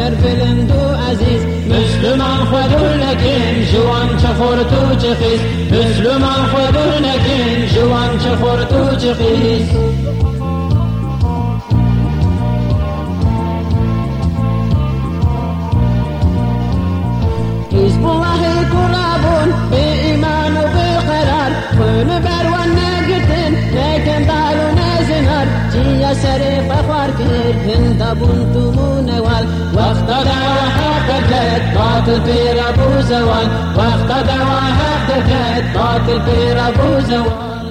سر فلندو عزیز مسلمان خود نکن جوان چه خور تو چه خیز. مسلمان خود نکن جوان چه خور تو چه خیز. حزب الله کنابون به ایمان و به قرار خون بر جي سري فخار كير هند بنتم نوال وقت دعوة حققت باطل في ربو زوال. وقت دعوة حققت باطل في ربو زوال.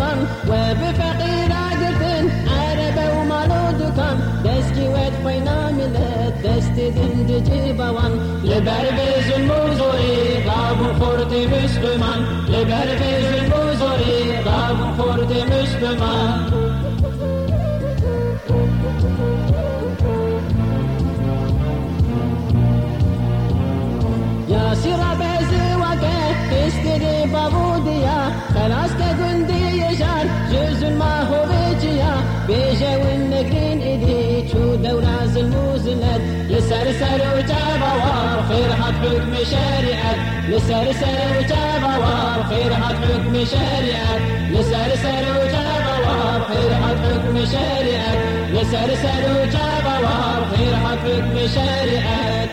وبفقير عقد عربة ومالو دكان دستي ويت فينا ملت دستي دند جيبوان لبربز الموزوري غاب خورتي مسلمان لبربز الموزوري غاب خورتي مسلمان يا سيرة بيزي وقت تسكري بابوديا خلاص كجندي يشار جزء ما هو بيجيا بيجا والنقرين إيدي شو دولة زلموزلت لسرسر وجابا وار خير حد حكم شريعة لسرسر وجابا وار خير حد حكم شريعة لسرسر وجابا وار خير حد حكم شريعة لسرسر وجابا وار خير حد حكم شريعة